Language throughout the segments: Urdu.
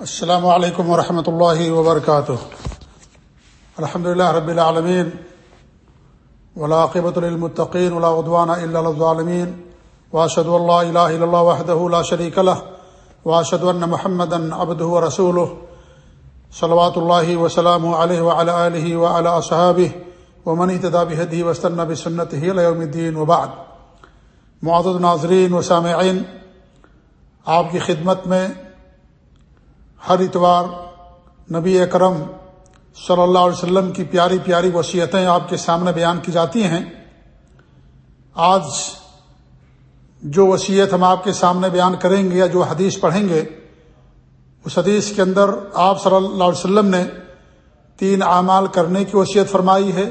السلام علیکم ورحمۃ اللہ وبرکاتہ الحمد للہ رب العالمین ولاقبۃ المطقین ولا عدوان الا الظالمین واشد اللہ الہ الا اللہ وحدہ لا شریک له واشد ان محمد عبدہ ورسولہ صلوات اللہ وسلام علیہ وعلى آلہ وعلى اصحابہ ومن اهتدى بهديه واستنى بسنته الى يوم الدين وبعد. معزز ناظرین و سامعین آپ کی خدمت میں ہر اتوار نبی اکرم صلی اللہ علیہ وسلم کی پیاری پیاری وصیتیں آپ کے سامنے بیان کی جاتی ہیں۔ آج جو وصیت ہم آپ کے سامنے بیان کریں گے یا جو حدیث پڑھیں گے، اس حدیث کے اندر آپ صلی اللہ علیہ وسلم نے تین اعمال کرنے کی وصیت فرمائی ہے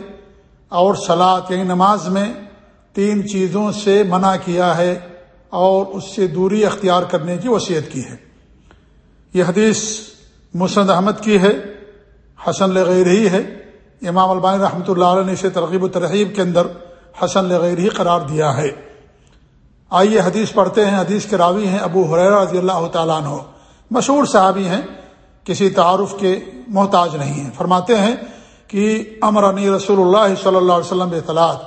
اور سلاد یعنی نماز میں تین چیزوں سے منع کیا ہے اور اس سے دوری اختیار کرنے کی وصیت کی ہے۔ یہ حدیث مسند احمد کی ہے، حسن لغیر ہی ہے۔ امام البانی رحمۃ اللہ علیہ نے اسے ترغیب و ترغیب کے اندر حسن لغیر ہی قرار دیا ہے۔ آئیے حدیث پڑھتے ہیں، حدیث کے راوی ہیں ابو حریر رضی اللہ تعالیٰ عنہ۔ مشہور صحابی ہیں، کسی تعارف کے محتاج نہیں ہیں۔ فرماتے ہیں کہ امرانی رسول اللہ صلی اللہ علیہ وسلم اطلاعات۔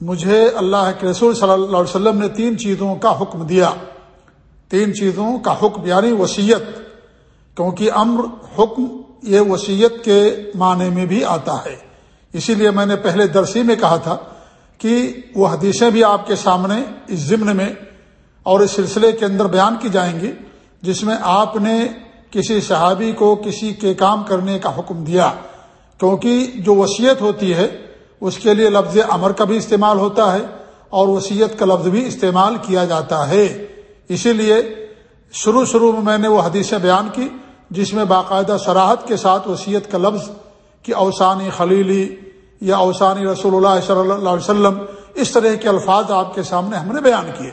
مجھے اللہ کے رسول صلی اللہ علیہ وسلم نے تین چیزوں کا حکم دیا۔ تین چیزوں کا حکم یعنی وسیعت کیونکہ امر، حکم، یہ وسیعت کے معنی میں بھی آتا ہے۔ اسی لیے میں نے پہلے درسی میں کہا تھا کہ وہ حدیثیں بھی آپ کے سامنے اس ضمن میں اور اس سلسلے کے اندر بیان کی جائیں گی، جس میں آپ نے کسی صحابی کو کسی کے کام کرنے کا حکم دیا۔ کیونکہ جو وصیت ہوتی ہے، اس کے لیے لفظ امر کا بھی استعمال ہوتا ہے اور وصیت کا لفظ بھی استعمال کیا جاتا ہے۔ اسی لیے شروع شروع میں میں نے وہ حدیثیں بیان کی جس میں باقاعدہ سراحت کے ساتھ وصیت کا لفظ کہ اوسانی خلیلی یا اوسانی رسول اللہ صلی اللہ علیہ وسلم، اس طرح کے الفاظ آپ کے سامنے ہم نے بیان کیے۔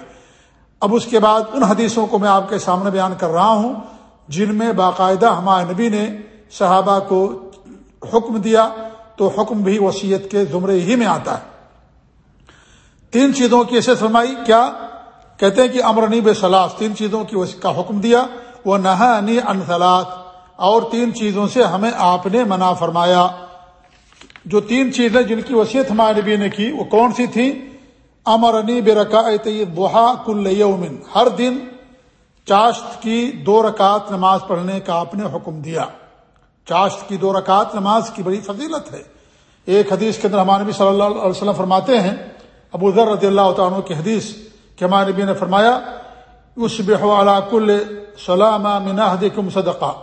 اب اس کے بعد ان حدیثوں کو میں آپ کے سامنے بیان کر رہا ہوں جن میں باقاعدہ ہمارے نبی نے صحابہ کو حکم دیا تو حکم بھی وصیت کے زمرے ہی میں آتا ہے۔ تین چیزوں کی ایسے فرمائی، کیا کہتے ہیں کہ امرنی بے سلاس تین چیزوں کی کا حکم دیا۔ وہ نہ انسلاط اور تین چیزوں سے ہمیں آپ نے منع فرمایا۔ جو تین چیزیں جن کی وصیت ہمارے نبی نے کی، وہ کون سی تھیں؟ امرنی بے رکاط بحا کل یومن ہر دن چاشت کی دو رکعت نماز پڑھنے کا آپ نے حکم دیا۔ چاشت کی دو رکعت نماز کی بڑی فضیلت ہے۔ ایک حدیث کے اندر ہمارے نبی صلی اللہ علیہ وسلم فرماتے ہیں، ابو ذر رضی اللہ تعالیٰ کی حدیث کہ ہمارے نبی نے فرمایا اس بحوالا کل سلامہ مناحد کم صدقہ.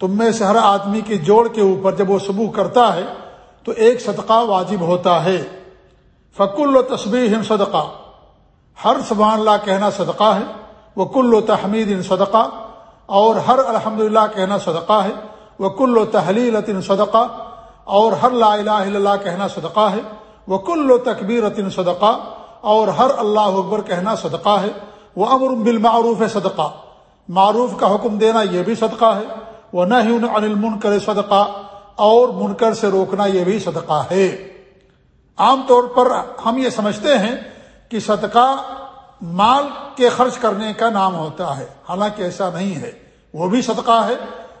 تم میں سے ہر آدمی کے جوڑ کے اوپر جب وہ صبح کرتا ہے، تو ایک صدقہ واجب ہوتا ہے. فکل و تصبیح صدقہ. ہر سبحان اللہ کہنا صدقہ ہے. وہ کل و تحمید ان صدقہ. اور ہر الحمد کہنا صدقہ ہے. وہ کل و تحلیل صدقہ. اور ہر لا الہ الا اللہ کہنا صدقہ ہے. وہ کل و تقبیر صدقہ. اور ہر اللہ اکبر کہنا صدقہ ہے، وہ امر بالمعروف ہے صدقہ۔ معروف کا حکم دینا یہ بھی صدقہ ہے، وہ نہ ہی انل منکر صدقہ، اور منکر سے روکنا یہ بھی صدقہ ہے۔ عام طور پر ہم یہ سمجھتے ہیں کہ صدقہ مال کے خرچ کرنے کا نام ہوتا ہے، حالانکہ ایسا نہیں ہے۔ وہ بھی صدقہ ہے،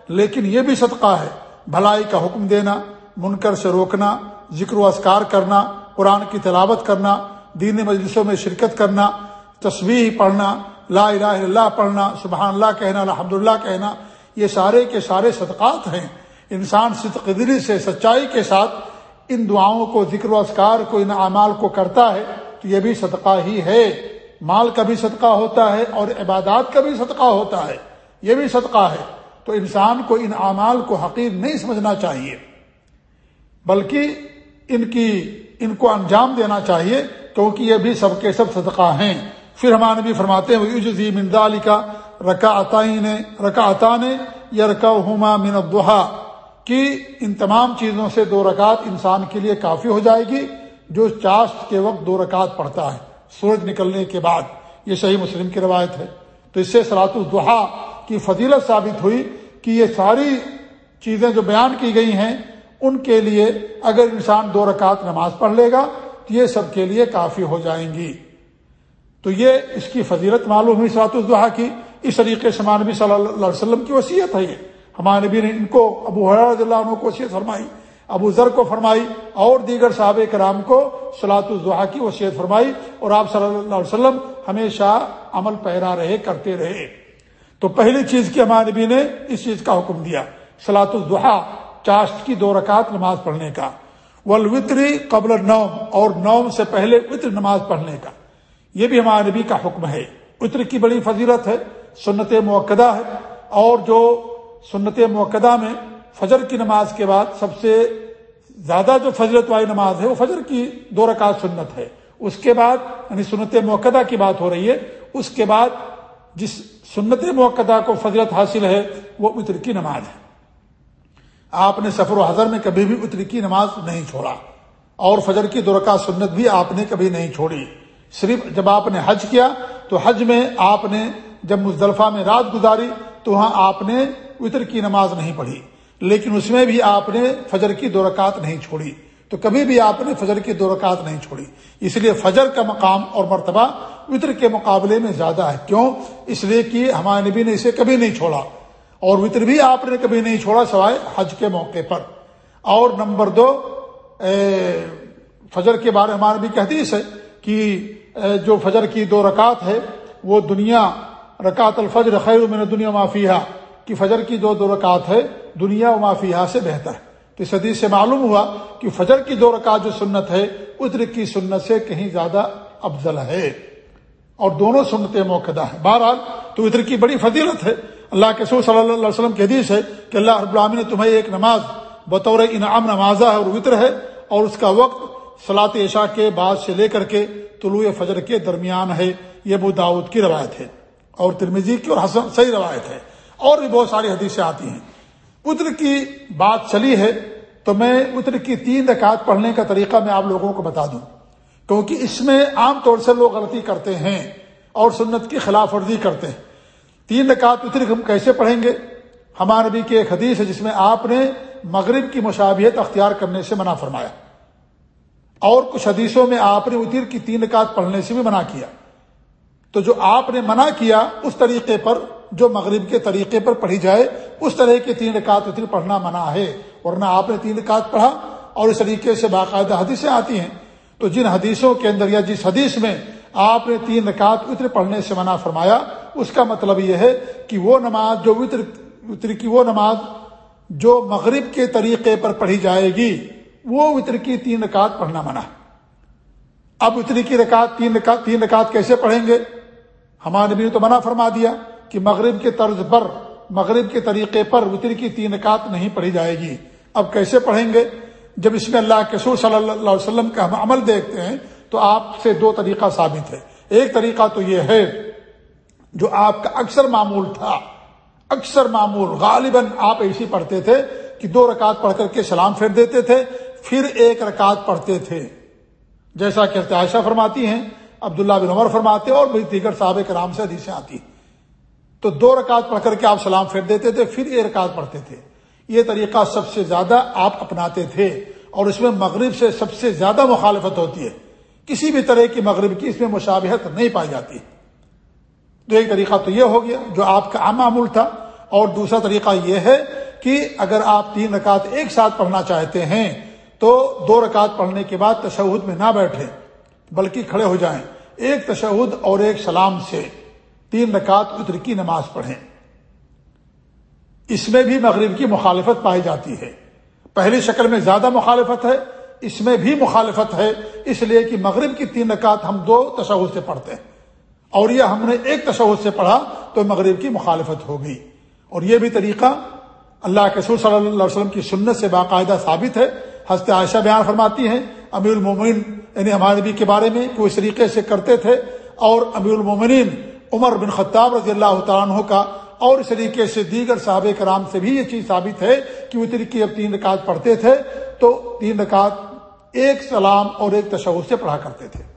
لیکن یہ بھی صدقہ ہے۔ بھلائی کا حکم دینا، منکر سے روکنا، ذکر و اذکار کرنا، قرآن کی تلاوت کرنا دین مجلسوں میں شرکت کرنا تصویر پڑھنا، لا الہ الا اللہ پڑھنا، سبحان اللہ کہنا الحمد اللہ کہنا، یہ سارے کے سارے صدقات ہیں۔ انسان صدق دلی سے، سچائی کے ساتھ ان دعاؤں کو، ذکر و اذکار کو، ان اعمال کو کرتا ہے تو یہ بھی صدقہ ہی ہے۔ مال کا بھی صدقہ ہوتا ہے اور عبادات کا بھی صدقہ ہوتا ہے۔ یہ بھی صدقہ ہے۔ تو انسان کو ان اعمال کو حقیر نہیں سمجھنا چاہیے، بلکہ ان کی، ان کو انجام دینا چاہیے۔ کیونکہ یہ بھی سب کے سب صدقہ ہیں۔ پھر ہمارے بھی فرماتے ہیں یوجی مندا علی کا رکا عطائین رکا عطا نے یا رکا ہما من الدحا کہ ان تمام چیزوں سے دو رکعت انسان کے لیے کافی ہو جائے گی، جو چاشت کے وقت دو رکعت پڑھتا ہے۔ سورج نکلنے کے بعد، یہ صحیح مسلم کی روایت ہے۔ تو اس سے سرات الدحا کی فضیلت ثابت ہوئی کہ یہ ساری چیزیں جو بیان کی گئی ہیں، ان کے لیے اگر انسان دو رکعت نماز پڑھ لے گا یہ سب کے لیے کافی ہو جائیں گی۔ تو یہ اس کی فضیلت معلوم ہوئی سرات الدحا کی۔ اس طریقے سے ہمارے نبی صلی اللہ علیہ وسلم کی وصیت ہے یہ۔ ہمارے نبی نے ان کو ابو حرض اللہ عنہ کو وصیت فرمائی، ابو ذر کو فرمائی، اور دیگر صحاب کرام کو سلاۃ الضحا کی وصیت فرمائی۔ اور آپ صلی اللہ علیہ وسلم ہمیشہ عمل پیرا رہے، کرتے رہے۔ تو پہلی چیز کی ہمارے نبی نے اس چیز کا حکم دیا سلاۃ الضحا چاشت کی دو رکعت نماز پڑھنے کا۔ ولوتری قبل نوم اور نوم سے پہلے وطر نماز پڑھنے کا۔ یہ بھی ہمارے نبی کا حکم ہے۔ وطر کی بڑی فضیلت ہے، سنت موقع ہے۔ اور جو سنت موقع میں فجر کی نماز کے بعد سب سے زیادہ جو فضرت والی نماز ہے، وہ فجر کی دو رکعت سنت ہے۔ اس کے بعد یعنی سنت موقع کی بات ہو رہی ہے، اس کے بعد جس سنت موقع کو فضرت حاصل ہے، وہ اتر کی نماز ہے۔ آپ نے سفر و حضر میں کبھی بھی اتر کی نماز نہیں چھوڑا اور فجر کی دو رکعت سنت بھی آپ نے کبھی نہیں چھوڑی۔ صرف جب آپ نے حج کیا تو حج میں آپ نے جب مزدلفہ میں رات گزاری تو وہاں آپ نے اتر کی نماز نہیں پڑھی۔ لیکن اس میں بھی آپ نے فجر کی دو رکعت نہیں چھوڑی۔ تو کبھی بھی آپ نے فجر کی دو رکعت نہیں چھوڑی۔ اس لیے فجر کا مقام اور مرتبہ وطر کے مقابلے میں زیادہ ہے۔ کیوں؟ اس لیے کہ ہمارے نبی نے اسے کبھی نہیں چھوڑا۔ اور وطر بھی آپ نے کبھی نہیں چھوڑا سوائے حج کے موقع پر۔ اور نمبر دو فجر کے بارے ہمارے بھی حدیث ہے کہ جو فجر کی دو رکعت ہے، وہ دنیا، رکعت الفجر خیر من دنیا معافیہ کہ فجر کی جو دو رکعت ہے، دنیا و معافیہ سے بہتر ہے۔ تو اس حدیث سے معلوم ہوا کہ فجر کی دو رکعت جو سنت ہے ادر کی سنت سے کہیں زیادہ افضل ہے۔ اور دونوں سنت موقع ہے بہرحال تو ادھر کی بڑی فضیلت ہے اللہ کے سور صلی اللہ علیہ وسلم کی حدیث ہے کہ اللہ رب العالمین نے تمہیں ایک نماز بطور انعام نمازہ ہے اور وطر ہے اور اس کا وقت سلاط عشاء کے بعد سے لے کر کے طلوع فجر کے درمیان ہے۔ یہ ابو داود کی روایت ہے اور ترمیزی کی اور حسن صحیح روایت ہے اور بھی بہت ساری حدیثیں آتی ہیں۔ اتر کی بات چلی ہے تو میں اتر کی تین رکعت پڑھنے کا طریقہ میں آپ لوگوں کو بتا دوں۔ کیونکہ اس میں عام طور سے لوگ غلطی کرتے ہیں اور سنت کی خلاف ورزی کرتے ہیں۔ تین رکعت اتر ہم کیسے پڑھیں گے؟ ہمارے نبی کی ایک حدیث ہے جس میں آپ نے مغرب کی مشابہت اختیار کرنے سے منع فرمایا۔ اور کچھ حدیثوں میں آپ نے اتر کی تین رکعت پڑھنے سے بھی منع کیا۔ تو جو آپ نے منع کیا اس طریقے پر، جو مغرب کے طریقے پر پڑھی جائے، اس طرح کی تین رکعت اتر پڑھنا منع ہے، ورنہ آپ نے تین رکعت پڑھا اور اس طریقے سے باقاعدہ حدیثیں آتی ہیں۔ تو جن حدیثوں کے اندر یا جس حدیث میں آپ نے تین رکعت اتر پڑھنے سے منع فرمایا اس کا مطلب یہ ہے کہ وہ نماز جو وطر وطر کی وہ نماز جو مغرب کے طریقے پر پڑھی جائے گی، وہ وطر کی تین رکعت پڑھنا منع اب اتری کی رکعت، تین رکعت تین رکعت کیسے پڑھیں گے؟ ہمارے نبی نے تو منع فرما دیا کہ مغرب کے طرز پر، مغرب کے طریقے پر وطر کی تین رکعت نہیں پڑھی جائے گی۔ اب کیسے پڑھیں گے؟ جب اس میں اللہ کے سور صلی اللہ علیہ وسلم کا ہم عمل دیکھتے ہیں تو آپ سے دو طریقہ ثابت ہے۔ ایک طریقہ تو یہ ہے جو آپ کا اکثر معمول تھا، اکثر معمول، غالباً آپ ایسی پڑھتے تھے کہ دو رکعت پڑھ کر کے سلام پھیر دیتے تھے، پھر ایک رکعت پڑھتے تھے۔ جیسا کہ عائشہ فرماتی ہیں، عبداللہ بن عمر فرماتے اور بھی دیگر صحابہ کرام سے حدیثیں آتی تو دو رکعت پڑھ کر کے آپ سلام پھیر دیتے تھے، پھر ایک رکعت پڑھتے تھے۔ یہ طریقہ سب سے زیادہ آپ اپناتے تھے اور اس میں مغرب سے سب سے زیادہ مخالفت ہوتی ہے۔ کسی بھی طرح کی مغرب کی اس میں مشابہت نہیں پائی جاتی۔ تو ایک طریقہ تو یہ ہو گیا جو آپ کا عام معمول تھا اور دوسرا طریقہ یہ ہے کہ اگر آپ تین رکعت ایک ساتھ پڑھنا چاہتے ہیں تو دو رکعت پڑھنے کے بعد تشہد میں نہ بیٹھے بلکہ کھڑے ہو جائیں ایک تشہد اور ایک سلام سے تین رکعت اتر کی نماز پڑھیں۔ اس میں بھی مغرب کی مخالفت پائی جاتی ہے۔ پہلی شکل میں زیادہ مخالفت ہے، اس میں بھی مخالفت ہے، اس لیے کہ مغرب کی تین رکعت ہم دو تشہد سے پڑھتے ہیں۔ اور یہ ہم نے ایک تشہد سے پڑھا تو مغرب کی مخالفت ہوگی اور یہ بھی طریقہ اللہ کے سور صلی اللہ علیہ وسلم کی سنت سے باقاعدہ ثابت ہے۔ ہست عائشہ بیان فرماتی ہیں، امیر المومن یعنی ہمارے نبی کے بارے میں، کہ اس طریقے سے کرتے تھے۔ اور امیر المومنین عمر بن خطاب رضی اللہ تعالیٰ عنہ کا اور اس طریقے سے دیگر صحابہ کرام سے بھی یہ چیز ثابت ہے کہ وہ طریقے اب تین رکعت پڑھتے تھے۔ تو تین رکعت ایک سلام اور ایک تشہد سے پڑھا کرتے تھے۔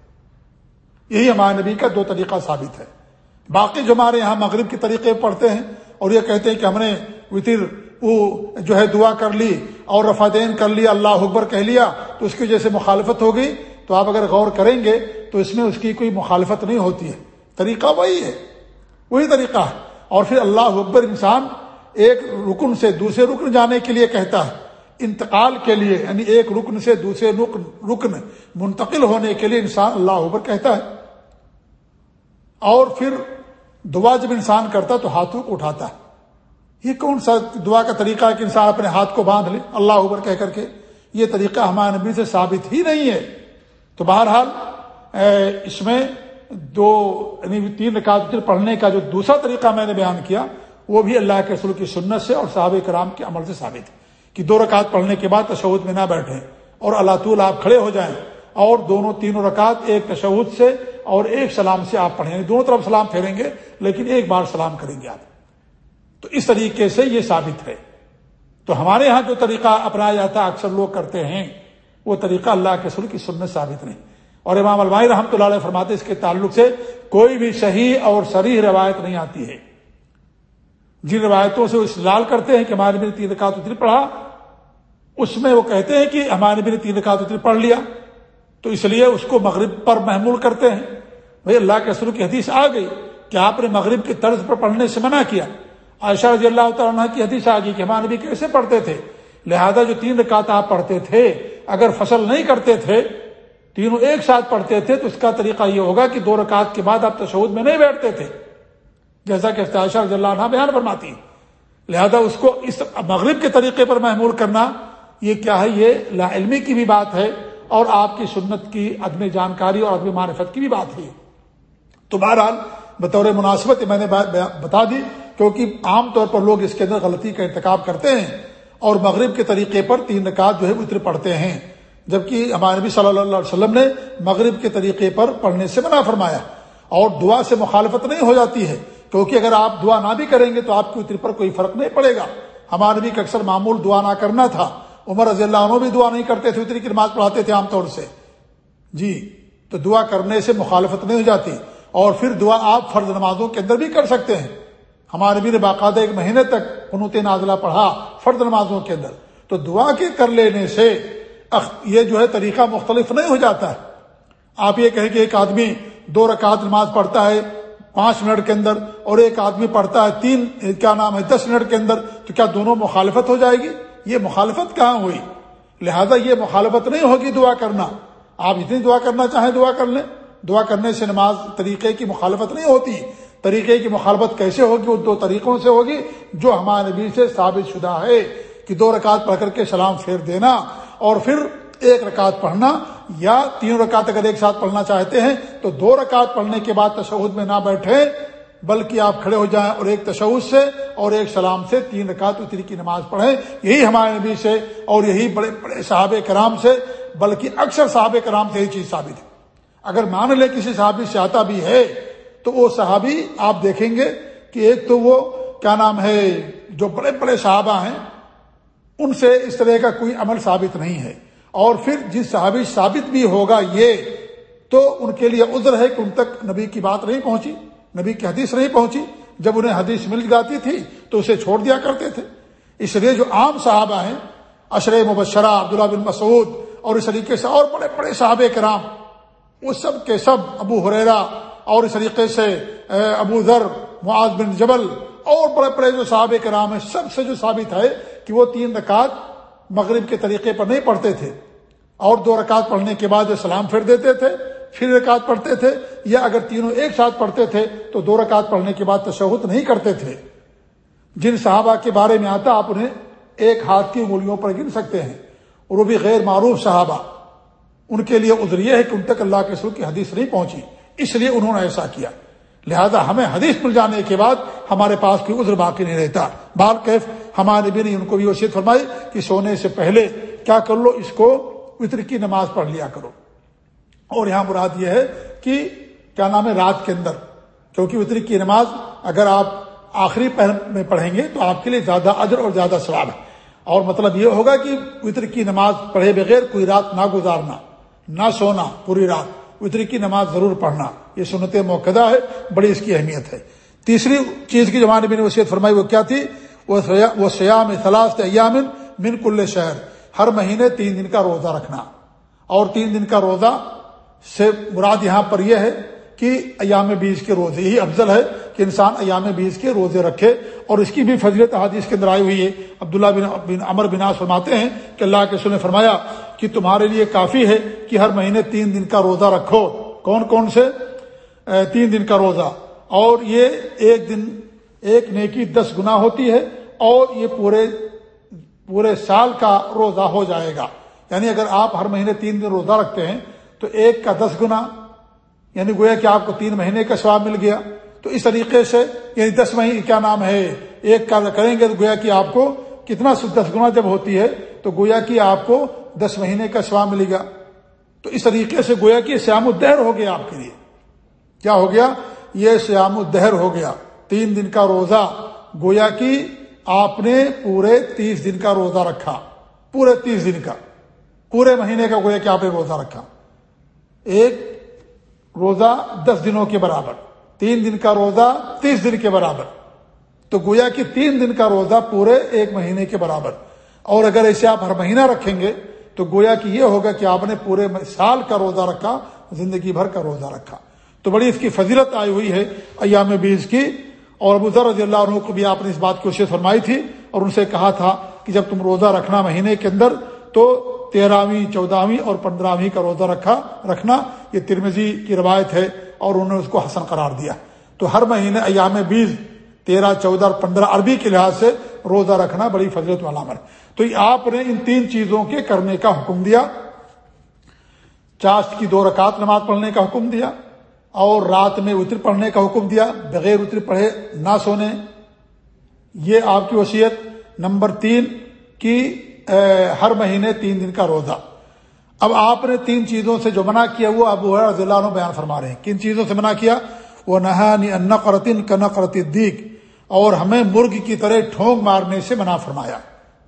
یہی ہمارے نبی کا دو طریقہ ثابت ہے۔ باقی جو ہمارے یہاں مغرب کے طریقے پڑھتے ہیں اور یہ کہتے ہیں کہ ہم نے وطر وہ جو ہے دعا کر لی اور رفادین کر لیا، اللہ اکبر کہہ لیا تو اس کی وجہ سے مخالفت ہو گئی۔ تو آپ اگر غور کریں گے تو اس میں اس کی کوئی مخالفت نہیں ہوتی ہے۔ طریقہ وہی ہے۔ وہی طریقہ ہے۔ اور پھر اللہ اکبر انسان ایک رکن سے دوسرے رکن جانے کے لیے کہتا ہے۔ انتقال کے لیے یعنی ایک رکن سے دوسرے رکن رکن منتقل ہونے کے لیے انسان اللہ اکبر کہتا ہے۔ اور پھر دعا جب انسان کرتا تو ہاتھوں کو اٹھاتا ہے۔ یہ کون سا دعا کا طریقہ ہے کہ انسان اپنے ہاتھ کو باندھ لے؟ اللہ اکبر کہہ کر کے یہ طریقہ ہمارے نبی سے ثابت ہی نہیں ہے۔ تو بہرحال اس میں دو یعنی تین رکعت پڑھنے کا جو دوسرا طریقہ میں نے بیان کیا، وہ بھی اللہ کے رسول کی سنت سے اور صحابہ کرام کے عمل سے ثابت ہے کہ دو رکعت پڑھنے کے بعد تشود میں نہ بیٹھیں اور اللہ تعالیٰ آپ کھڑے ہو جائیں اور دونوں تینوں رکعت ایک تشود سے اور ایک سلام سے آپ پڑھیں یعنی دونوں طرف سلام پھیریں گے، لیکن ایک بار سلام کریں گے آپ۔ تو اس طریقے سے یہ ثابت ہے۔ تو ہمارے ہاں جو طریقہ اپنایا جاتا ہے، اکثر لوگ کرتے ہیں، وہ طریقہ اللہ کے سر کی سنت ثابت نہیں۔ اور امام المائی رحمۃ اللہ علیہ فرماتے اس کے تعلق سے کوئی بھی صحیح اور سریح روایت نہیں آتی ہے۔ جن روایتوں سے وہ استعال کرتے ہیں کہ ہمارے بھی تین رکعت اتنی پڑھا، اس میں وہ کہتے ہیں کہ ہمارے بھی تین رکعت اتنی پڑھ لیا، تو اس لیے اس کو مغرب پر محمول کرتے ہیں۔ بھائی اللہ کے سر کی حدیث آ گئی کہ آپ نے مغرب کی طرز پر پڑھنے سے منع کیا۔ عائشہ رضی اللہ تعالیٰ کی حدیث آ گئی کہ ہمارے بھی کیسے پڑھتے تھے؟ لہذا جو تین رکعت آپ پڑھتے تھے، اگر فصل نہیں کرتے تھے، تینوں ایک ساتھ پڑھتے تھے، تو اس کا طریقہ یہ ہوگا کہ دو رکعت کے بعد آپ تشود میں نہیں بیٹھتے تھے۔ جیسا کہ عائشہ رضی اللہ عنہ بیان فرماتی لہذا اس کو اس مغرب کے طریقے پر محمول کرنا، یہ کیا ہے؟ یہ لا علمی کی بھی بات ہے اور آپ کی سنت کی عدم جانکاری اور عدم معرفت کی بھی بات ہے۔ تو بہرحال بطور مناسبت میں نے بتا دی، کیونکہ عام طور پر لوگ اس کے اندر غلطی کا انتخاب کرتے ہیں اور مغرب کے طریقے پر تین رکعت جو ہے اتر پڑھتے ہیں۔ جبکہ ہمارے نبی صلی اللہ علیہ وسلم نے مغرب کے طریقے پر پڑھنے سے منع فرمایا۔ اور دعا سے مخالفت نہیں ہو جاتی ہے، کیونکہ اگر آپ دعا نہ بھی کریں گے تو آپ کی اتر پر کوئی فرق نہیں پڑے گا۔ ہمارے نبی کا اکثر معمول دعا نہ کرنا تھا۔ عمر رضی اللہ عنہ بھی دعا نہیں کرتے تھے اتری کی نماز پڑھاتے تھے عام طور سے۔ جی تو دعا کرنے سے مخالفت نہیں ہو جاتی۔ اور پھر دعا آپ فرض نمازوں کے اندر بھی کر سکتے ہیں۔ ہمارے بھی نے باقاعدہ ایک مہینے تک قنوت نازلہ پڑھا فرد نمازوں کے اندر۔ تو دعا کے کر لینے سے یہ جو ہے طریقہ مختلف نہیں ہو جاتا۔ ہے آپ یہ کہیں کہ ایک آدمی دو رکعت نماز پڑھتا ہے پانچ منٹ کے اندر اور ایک آدمی پڑھتا ہے تین، کیا نام ہے، دس منٹ کے اندر، تو کیا دونوں مخالفت ہو جائے گی؟ یہ مخالفت کہاں ہوئی؟ لہذا یہ مخالفت نہیں ہوگی دعا کرنا۔ آپ اتنی دعا کرنا چاہیں دعا کر لیں۔ دعا کرنے سے نماز طریقے کی مخالفت نہیں ہوتی۔ طریقے کی مخالفت کیسے ہوگی؟ ان دو طریقوں سے ہوگی جو ہمارے نبی سے ثابت شدہ ہے کہ دو رکعت پڑھ کر کے سلام پھیر دینا اور پھر ایک رکعت پڑھنا یا تین رکعت اگر ایک ساتھ پڑھنا چاہتے ہیں تو دو رکعت پڑھنے کے بعد تشہد میں نہ بیٹھے، بلکہ آپ کھڑے ہو جائیں اور ایک تشہد سے اور ایک سلام سے تین رکعت اتری کی نماز پڑھیں۔ یہی ہمارے نبی سے اور یہی بڑے بڑے صحابہ کرام سے، بلکہ اکثر صحابہ کرام سے یہی چیز ثابت ہے۔ اگر مان لے کسی صحابی سے آتا بھی ہے، تو وہ صحابی آپ دیکھیں گے کہ ایک تو وہ کیا نام ہے، جو بڑے بڑے صحابہ ہیں، ان سے اس طرح کا کوئی عمل ثابت نہیں ہے۔ اور پھر جس صحابی ثابت بھی ہوگا یہ، تو ان کے لیے عذر ہے کہ ان تک نبی کی بات نہیں پہنچی، نبی کی حدیث نہیں پہنچی۔ جب انہیں حدیث مل جاتی تھی، تو اسے چھوڑ دیا کرتے تھے۔ اس لیے جو عام صحابہ ہیں اشر مبشرہ عبداللہ بن مسعود اور اس طریقے سے اور بڑے بڑے صحابہ کرام وہ سب کے سب ابو حریرا اور اس طریقے سے ابو ذر، معاذ بن جبل اور بڑے بڑے جو صحابہ کرام ہیں، سب سے جو ثابت ہے کہ وہ تین رکعت مغرب کے طریقے پر نہیں پڑھتے تھے۔ اور دو رکعت پڑھنے کے بعد جو سلام پھر دیتے تھے، پھر رکعت پڑھتے تھے، یا اگر تینوں ایک ساتھ پڑھتے تھے تو دو رکعت پڑھنے کے بعد تشہد نہیں کرتے تھے۔ جن صحابہ کے بارے میں آتا، آپ انہیں ایک ہاتھ کی انگلیوں پر گن سکتے ہیں۔ اور وہ بھی غیر معروف صحابہ۔ ان کے لیے ادریے ہے کہ ان تک اللہ کے سر کی حدیث نہیں پہنچی۔ اس لیے انہوں نے ایسا کیا۔ لہذا ہمیں حدیث مل جانے کے بعد ہمارے پاس کوئی عذر باقی نہیں رہتا۔ بال کیف، ہمارے بھی نہیں ان کو بھی وصیت فرمائی کہ سونے سے پہلے کیا کر لو، اس کو وطر کی نماز پڑھ لیا کرو۔ اور یہاں مراد یہ ہے کہ کیا نام ہے، رات کے اندر۔ کیونکہ وطر کی نماز اگر آپ آخری پہر میں پڑھیں گے تو آپ کے لیے زیادہ ادر اور زیادہ ثواب ہے۔ اور مطلب یہ ہوگا کہ وطر کی نماز پڑھے بغیر کوئی رات نہ گزارنا نہ سونا، پوری رات۔ وطری کی نماز ضرور پڑھنا۔ یہ سنت موقع ہے، بڑی اس کی اہمیت ہے۔ تیسری چیز کی جماعت بن وصیت فرمائی وہ کیا تھی؟ وہ سیام سلاس ایام من کل شہر۔ ہر مہینے تین دن کا روزہ رکھنا۔ اور تین دن کا روزہ سے مراد یہاں پر یہ ہے کہ ایام بیس کے روزے ہی افضل ہے کہ انسان ایام بیس کے روزے رکھے۔ اور اس کی بھی فضیلت حادث کے اندر آئی ہوئی ہے۔ عبداللہ بن بن امر بناس فرماتے ہیں کہ اللہ کے نے فرمایا کہ تمہارے لیے کافی ہے کہ ہر مہینے تین دن کا روزہ رکھو۔ کون کون سے؟ تین دن کا روزہ۔ اور یہ ایک دن، ایک نیکی دس گنا ہوتی ہے اور یہ پورے پورے سال کا روزہ ہو جائے گا۔ یعنی اگر آپ ہر مہینے تین دن روزہ رکھتے ہیں تو ایک کا دس گنا یعنی گویا کہ آپ کو تین مہینے کا سواب مل گیا۔ تو اس طریقے سے یعنی دس مہینے، کیا نام ہے؟ ایک کا کریں گے تو گویا کہ آپ کو کتنا دس گنا جب ہوتی ہے تو گویا کہ آپ کو دس مہینے کا سواب ملے گا۔ تو اس طریقے سے گویا کہ سیام الدہر ہو گیا آپ کے لیے۔ کیا ہو گیا؟ یہ سیام الدہر ہو گیا۔ تین دن کا روزہ۔ گویا کہ آپ نے پورے تیس دن کا روزہ رکھا۔ پورے تیس دن کا۔ پورے مہینے کا گویا کہ آپ نے روزہ رکھا۔ ایک روزہ دس دنوں کے برابر۔ تین دن کا روزہ تیس دن کے برابر۔ تو گویا کہ تین دن کا روزہ پورے ایک مہینے کے برابر۔ اور اگر ایسے آپ ہر مہینہ رکھیں گے، تو گویا کہ یہ ہوگا کہ آپ نے پورے سال کا روزہ رکھا، زندگی بھر کا روزہ رکھا۔ تو بڑی اس کی فضیلت آئی ہوئی ہے ایام بیس کی۔ اور ابو ذر رضی اللہ عنہ کو بھی آپ نے اس بات کی کوشش فرمائی تھی اور ان سے کہا تھا کہ جب تم روزہ رکھنا مہینے کے اندر، تو تیرہویں، چودہویں اور پندرہویں کا روزہ رکھا، رکھنا۔ یہ ترمزی کی روایت ہے اور انہوں نے اس کو حسن قرار دیا۔ تو ہر مہینے ایام بیس تیرہ، چودہ اور پندرہ عربی کے لحاظ سے روزہ رکھنا بڑی فضلت والا عمل۔ تو آپ نے ان تین چیزوں کے کرنے کا حکم دیا۔ چاشت کی دو رکعت نماز پڑھنے کا حکم دیا اور رات میں اتر پڑھنے کا حکم دیا، بغیر اتر پڑھے نہ سونے۔ یہ آپ کی وصیت۔ نمبر تین کی ہر مہینے تین دن کا روزہ۔ اب آپ نے تین چیزوں سے جو منع کیا وہ ابو رضی اللہ عنہ بیان فرما رہے ہیں۔ کن چیزوں سے منع کیا؟ وہ نہانی قرطن کا نقرتی دیگ اور ہمیں مرغ کی طرح ٹھونگ مارنے سے منع فرمایا۔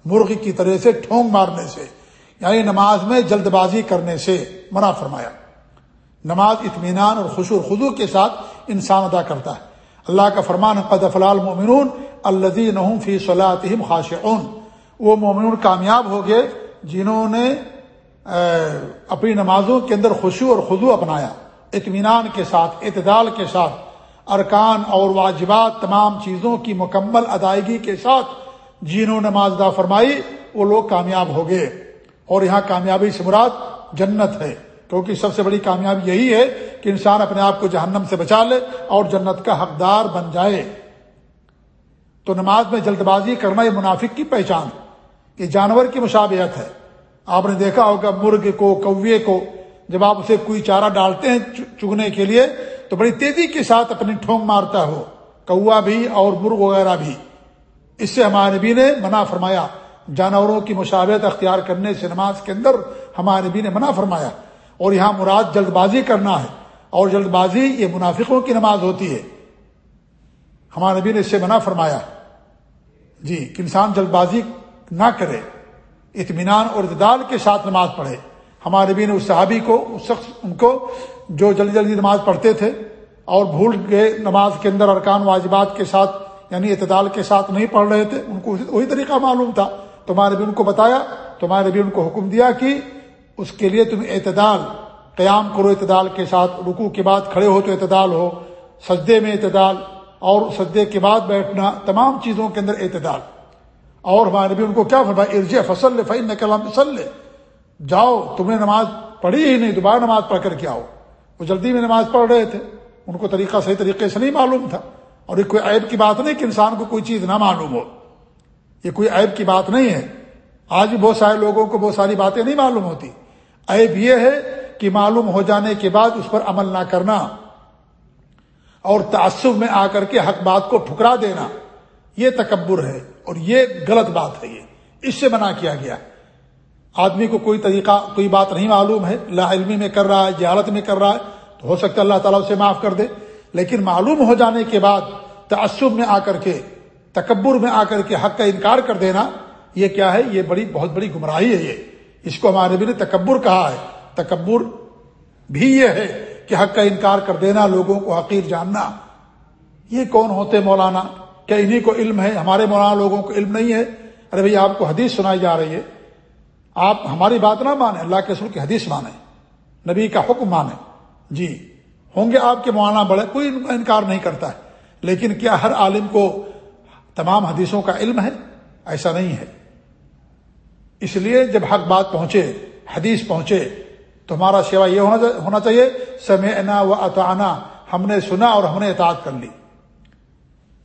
مرغ کی طرح سے ٹھونگ مارنے سے یعنی نماز میں جلد بازی کرنے سے منع فرمایا۔ نماز اطمینان اور خوش خدو کے ساتھ انسان ادا کرتا ہے۔ اللہ کا فرمان قد فلال مومنون الدین فی صلاحم خاشعون۔ وہ مومنون کامیاب ہو گئے جنہوں نے اپنی نمازوں کے اندر خوشو اور خضو اپنایا۔ اطمینان کے ساتھ، اعتدال کے ساتھ۔ ارکان اور واجبات تمام چیزوں کی مکمل ادائیگی کے ساتھ جنہوں نے نماز دا فرمائی، وہ لوگ کامیاب ہو گئے۔ اور یہاں کامیابی سے مراد جنت ہے۔ کیونکہ سب سے بڑی کامیابی یہی ہے کہ انسان اپنے آپ کو جہنم سے بچا لے اور جنت کا حقدار بن جائے۔ تو نماز میں جلد بازی کرنا یہ منافق کی پہچان، یہ جانور کی مشابہت ہے۔ آپ نے دیکھا ہوگا مرغ کو، کوے کو، جب آپ اسے کوئی چارہ ڈالتے ہیں چگنے کے لیے تو بڑی تیزی کے ساتھ اپنی ٹھونگ مارتا ہو، کوا بھی اور مرغ وغیرہ بھی۔ اس سے ہمارے نبی نے منع فرمایا۔ جانوروں کی مشابہت اختیار کرنے سے نماز کے اندر ہمارے نبی نے منع فرمایا۔ اور یہاں مراد جلد بازی کرنا ہے۔ اور جلد بازی یہ منافقوں کی نماز ہوتی ہے۔ ہمارے نبی نے اس سے منع فرمایا۔ جی کہ انسان جلد بازی نہ کرے۔ اطمینان اور اعتدال کے ساتھ نماز پڑھے۔ ہمارے بھی نے اس صحابی کو، اس شخص، ان کو جو جلدی جلدی نماز پڑھتے تھے اور بھول گئے نماز کے اندر ارکان واجبات کے ساتھ یعنی اعتدال کے ساتھ نہیں پڑھ رہے تھے، ان کو وہی طریقہ معلوم تھا۔ تمہارے بھی ان کو بتایا، تمہارے بھی ان کو حکم دیا کہ اس کے لیے تم اعتدال، قیام کرو اعتدال کے ساتھ۔ رکو کے بعد کھڑے ہو تو اعتدال ہو، سجدے میں اعتدال، اور سجدے کے بعد بیٹھنا، تمام چیزوں کے اندر اعتدال۔ اور ہمارے نبی ان کو کیا فرمایا ارج فصل فعین کلام فصل جاؤ، تم نے نماز پڑھی ہی نہیں، دوبارہ نماز پڑھ کر کے آؤ۔ وہ جلدی میں نماز پڑھ رہے تھے۔ ان کو طریقہ صحیح طریقے سے نہیں معلوم تھا۔ اور یہ کوئی عیب کی بات نہیں کہ انسان کو کوئی چیز نہ معلوم ہو۔ یہ کوئی عیب کی بات نہیں ہے۔ آج بھی بہت سارے لوگوں کو بہت ساری باتیں نہیں معلوم ہوتی۔ عیب یہ ہے کہ معلوم ہو جانے کے بعد اس پر عمل نہ کرنا اور تعصب میں آ کر کے حق بات کو ٹھکرا دینا، یہ تکبر ہے اور یہ غلط بات ہے یہ۔ اس سے منع کیا گیا۔ آدمی کو کوئی طریقہ، کوئی بات نہیں معلوم ہے، لا علمی میں کر رہا ہے، جہالت میں کر رہا ہے، تو ہو سکتا ہے اللہ تعالیٰ اسے معاف کر دے۔ لیکن معلوم ہو جانے کے بعد تعصب میں آ کر کے، تکبر میں آ کر کے حق کا انکار کر دینا، یہ کیا ہے؟ یہ بڑی، بہت بڑی گمراہی ہے یہ۔ اس کو ہمارے بھی نے تکبر کہا ہے۔ تکبر بھی یہ ہے کہ حق کا انکار کر دینا، لوگوں کو حقیر جاننا۔ یہ کون ہوتے مولانا؟ کیا انہیں کو علم ہے؟ ہمارے مولانا لوگوں کو علم نہیں ہے؟ ارے بھائی، آپ کو حدیث سنائی جا رہی ہے۔ آپ ہماری بات نہ مانیں، اللہ کے رسول کی حدیث مانیں، نبی کا حکم مانیں۔ جی ہوں گے آپ کے مولانا بڑے، کوئی انکار نہیں کرتا ہے۔ لیکن کیا ہر عالم کو تمام حدیثوں کا علم ہے؟ ایسا نہیں ہے۔ اس لیے جب حق بات پہنچے، حدیث پہنچے، تو ہمارا سیوا یہ ہونا چاہیے سمعنا و اطعنا، ہم نے سنا اور ہم نے اطاعت کر لی۔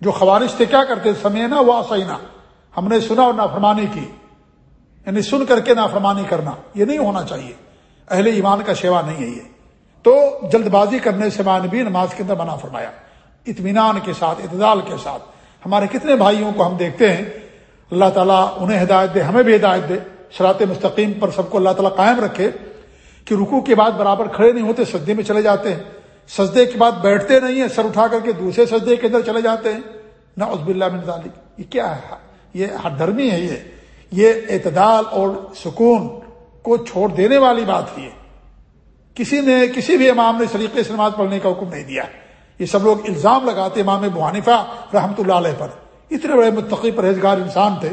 جو خوارش تھے، کیا کرتے؟ سمینا و اسینا ہم نے سنا اور نافرمانی کی۔ یعنی سن کر کے نافرمانی کرنا، یہ نہیں ہونا چاہیے۔ اہل ایمان کا سیوا نہیں ہے یہ۔ تو جلد بازی کرنے سے مانبی نماز کے اندر بنا فرمایا۔ اطمینان کے ساتھ، اعتدال کے ساتھ۔ ہمارے کتنے بھائیوں کو ہم دیکھتے ہیں، اللہ تعالیٰ انہیں ہدایت دے، ہمیں بھی ہدایت دے۔ شراط مستقیم پر سب کو اللہ تعالیٰ قائم رکھے کہ رکو کے بعد برابر کھڑے نہیں ہوتے، سجدے میں چلے جاتے ہیں۔ سجدے کے بعد بیٹھتے نہیں ہیں، سر اٹھا کر کے دوسرے سجدے کے اندر چلے جاتے ہیں۔ نہ عزب اللہ ذالک۔ یہ کیا ہے؟ یہ ہر دھرمی ہے یہ۔ یہ اعتدال اور سکون کو چھوڑ دینے والی بات ہے۔ کسی نے کسی بھی امام نے طریقے سے نماز پڑھنے کا حکم نہیں دیا۔ یہ سب لوگ الزام لگاتے امام بحانفہ رحمۃ اللہ علیہ پر۔ اتنے بڑے متقی پرہیزگار انسان تھے،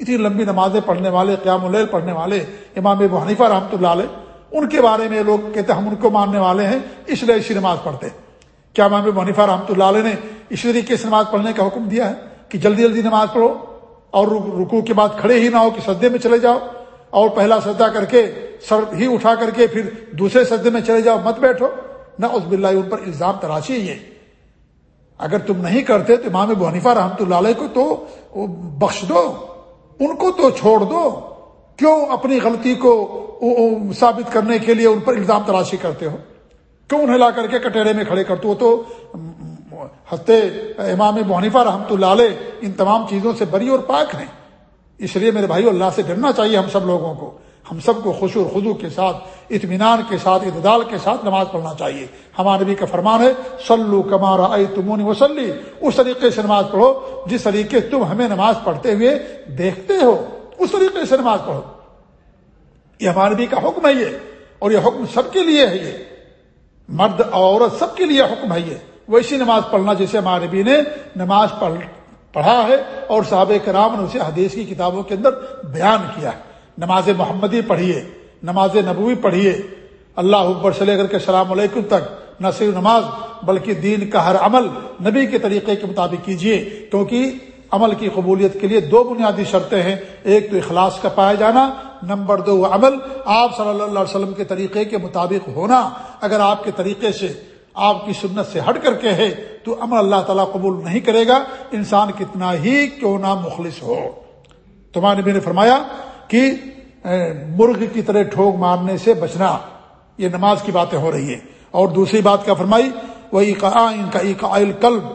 اتنی لمبی نمازیں پڑھنے والے، قیام العل پڑھنے والے امام بحانفہ رحمۃ اللہ علیہ، ان کے بارے میں لوگ کہتے ہم ان کو ماننے والے ہیں، اس لیے ایسی نماز پڑھتے کیا امام بحانفہ رحمۃ اللہ علیہ نے اس طریقے سے نماز پڑھنے کا حکم دیا ہے کہ جلدی جلدی نماز پڑھو؟ اور رکو کے بعد کھڑے ہی نہ ہو کہ سجدے میں چلے جاؤ اور پہلا سجدہ کر کے سر ہی اٹھا کر کے پھر دوسرے سجدے میں چلے جاؤ، مت بیٹھو۔ نہ اس بلّہ ان پر الزام تراشی یہ۔ اگر تم نہیں کرتے تو امام بنیفا رحمۃ اللہ علیہ کو تو بخش دو، ان کو تو چھوڑ دو۔ کیوں اپنی غلطی کو ثابت کرنے کے لیے ان پر الزام تراشی کرتے ہو؟ کیوں انہیں لا کر کے کٹہرے میں کھڑے کرتے ہو؟ تو ہنستے امام بحنیفہ رحمۃ اللہ علیہ ان تمام چیزوں سے بری اور پاک ہیں۔ اس لیے میرے بھائی اللہ سے ڈرنا چاہیے ہم سب لوگوں کو۔ ہم سب کو خوش و خدو کے ساتھ، اطمینان کے ساتھ، اعتدال کے ساتھ نماز پڑھنا چاہیے۔ ہمارے نبی کا فرمان ہے سلو کمارا اے تمونی وسلی اس طریقے سے نماز پڑھو، جس طریقے تم ہمیں نماز پڑھتے ہوئے دیکھتے ہو، اس طریقے سے نماز پڑھو۔ یہ ہمارے نبی کا حکم ہے یہ، اور یہ حکم سب کے لیے ہے یہ۔ مرد، عورت سب کے لیے حکم ہے یہ۔ ویسی نماز پڑھنا جیسے ہمارے نبی نے نماز پڑھ پڑھا ہے اور صحاب کرام نے اسے حدیث کی کتابوں کے اندر بیان کیا ہے۔ نماز محمدی پڑھیے، نماز نبوی پڑھیے۔ اللہ اکبر سے لے کر کے السلام علیکم تک، نہ صرف نماز بلکہ دین کا ہر عمل نبی کے طریقے کے مطابق کیجیے کیونکہ عمل کی قبولیت کے لیے دو بنیادی شرطیں ہیں، ایک تو اخلاص کا پایا جانا، نمبر دو عمل، آپ صلی اللہ علیہ وسلم کے طریقے کے مطابق ہونا۔ اگر آپ کے طریقے سے آپ کی سنت سے ہٹ کر کے ہے تو عمل اللہ تعالیٰ قبول نہیں کرے گا۔ انسان کتنا ہی کیوں نہ مخلص ہو۔ تمہارے نبی نے فرمایا کہ مرغ کی طرح ٹھوک مارنے سے بچنا، یہ نماز کی باتیں ہو رہی ہیں۔ اور دوسری بات کیا فرمائی؟ وہ ان کا کلب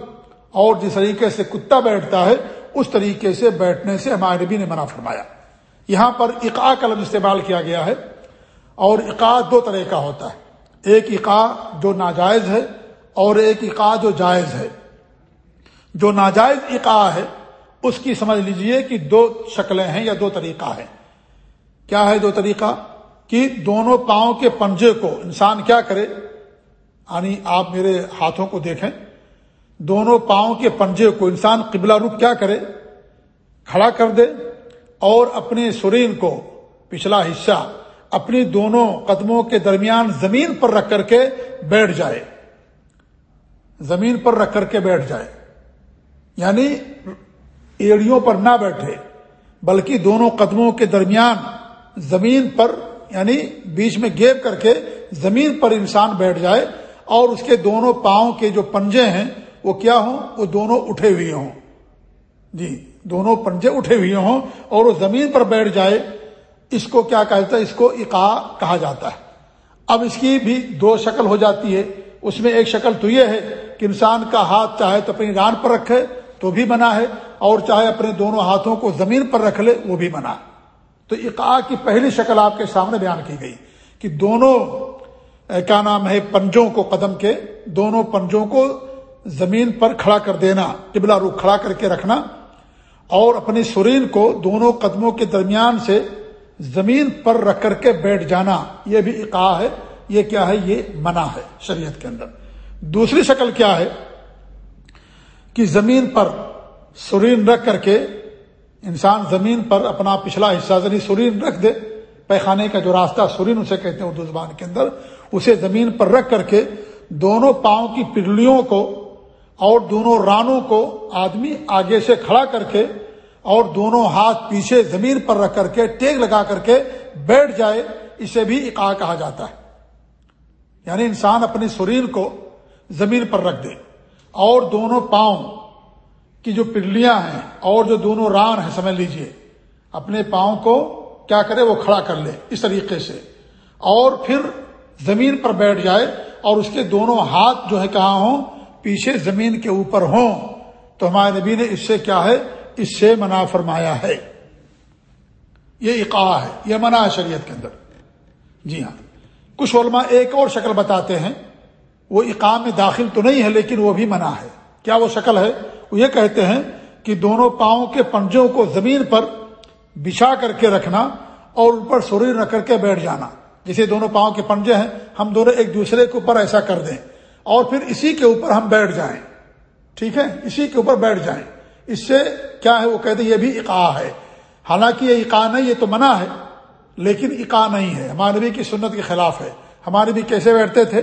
اور جس طریقے سے کتا بیٹھتا ہے، اس طریقے سے بیٹھنے سے ہمارے نبی نے منع فرمایا۔ یہاں پر اقا قلم استعمال کیا گیا ہے اور اقا دو طرح کا ہوتا ہے۔ ایک اقا جو ناجائز ہے اور ایک اقا جو جائز ہے۔ جو ناجائز اقا ہے، اس کی سمجھ لیجیے کہ دو شکلیں ہیں یا دو طریقہ ہے کیا ہے دو طریقہ؟ کہ دونوں پاؤں کے پنجے کو انسان کیا کرے؟ یعنی آپ میرے ہاتھوں کو دیکھیں۔ دونوں پاؤں کے پنجے کو انسان قبلہ رخ کیا کرے؟ کھڑا کر دے اور اپنے سرین کو پچھلا حصہ اپنی دونوں قدموں کے درمیان زمین پر رکھ کر کے بیٹھ جائے۔ زمین پر رکھ کر کے بیٹھ جائے۔ یعنی ایڑیوں پر نہ بیٹھے، بلکہ دونوں قدموں کے درمیان زمین پر یعنی بیچ میں گیب کر کے زمین پر انسان بیٹھ جائے اور اس کے دونوں پاؤں کے جو پنجے ہیں، وہ کیا ہوں؟ وہ دونوں اٹھے ہوئے ہوں۔ جی دونوں پنجے اٹھے ہوئے ہوں اور وہ زمین پر بیٹھ جائے۔ اس کو کیا کہتا ہے اس کو اقا کہا جاتا ہے۔ اب اس کی بھی دو شکل ہو جاتی ہے۔ اس میں ایک شکل تو یہ ہے کہ انسان کا ہاتھ چاہے تو اپنی ران پر رکھے تو بھی بنا ہے، اور چاہے اپنے دونوں ہاتھوں کو زمین پر رکھ لے وہ بھی بنا۔ تو اقا کی پہلی شکل آپ کے سامنے بیان کی گئی کہ دونوں کیا نام ہے، پنجوں کو قدم کے، دونوں پنجوں کو زمین پر کھڑا کر دینا، قبلہ روح کھڑا کر کے رکھنا، اور اپنی سرین کو دونوں قدموں کے درمیان سے زمین پر رکھ کر کے بیٹھ جانا یہ بھی اقا ہے، یہ کیا ہے؟ یہ منع ہے شریعت کے اندر۔ دوسری شکل کیا ہے؟ کہ زمین پر سرین رکھ کر کے انسان زمین پر اپنا پچھلا حصہ یعنی سرین رکھ دے، پیخانے کا جو راستہ سرین اسے کہتے ہیں اردو زبان کے اندر، اسے زمین پر رکھ کر کے دونوں پاؤں کی پرلیوں کو اور دونوں رانوں کو آدمی آگے سے کھڑا کر کے اور دونوں ہاتھ پیچھے زمین پر رکھ کر کے ٹیک لگا کر کے بیٹھ جائے، اسے بھی اقا کہا جاتا ہے۔ یعنی انسان اپنی شریر کو زمین پر رکھ دے۔ اور دونوں پاؤں کی جو پرلیاں ہیں اور جو دونوں ران ہیں، سمجھ لیجیے، اپنے پاؤں کو کیا کرے، وہ کھڑا کر لے اس طریقے سے۔ اور پھر زمین پر بیٹھ جائے اور اس کے دونوں ہاتھ جو ہے، کہاں ہوں؟ پیچھے زمین کے اوپر ہوں۔ تو ہمارے نبی نے اس سے کیا ہے؟ اس سے منع فرمایا ہے۔ یہ اقاع ہے، یہ منع ہے شریعت کے اندر۔ جی ہاں۔ کچھ علماء ایک اور شکل بتاتے ہیں۔ وہ اقام میں داخل تو نہیں ہے، لیکن وہ بھی منع ہے۔ کیا وہ شکل ہے؟ وہ یہ کہتے ہیں کہ دونوں پاؤں کے پنجوں کو زمین پر بچھا کر کے رکھنا اور اوپر سریر رکھ کر کے بیٹھ جانا۔ جسے دونوں پاؤں کے پنجے ہیں، ہم دونوں ایک دوسرے کے اوپر ایسا کر دیں۔ اور پھر اسی کے اوپر ہم بیٹھ جائیں۔ ٹھیک ہے؟ اسی کے اوپر بیٹھ جائیں۔ اس سے کیا ہے وہ کہتے ہیں یہ بھی اقاع ہے۔ حالانکہ یہ اقاع نہیں، یہ تو منع ہے، لیکن اقاع نہیں ہے۔ ہمارے نبی کی سنت کے خلاف ہے۔ ہمارے بھی کیسے بیٹھتے تھے؟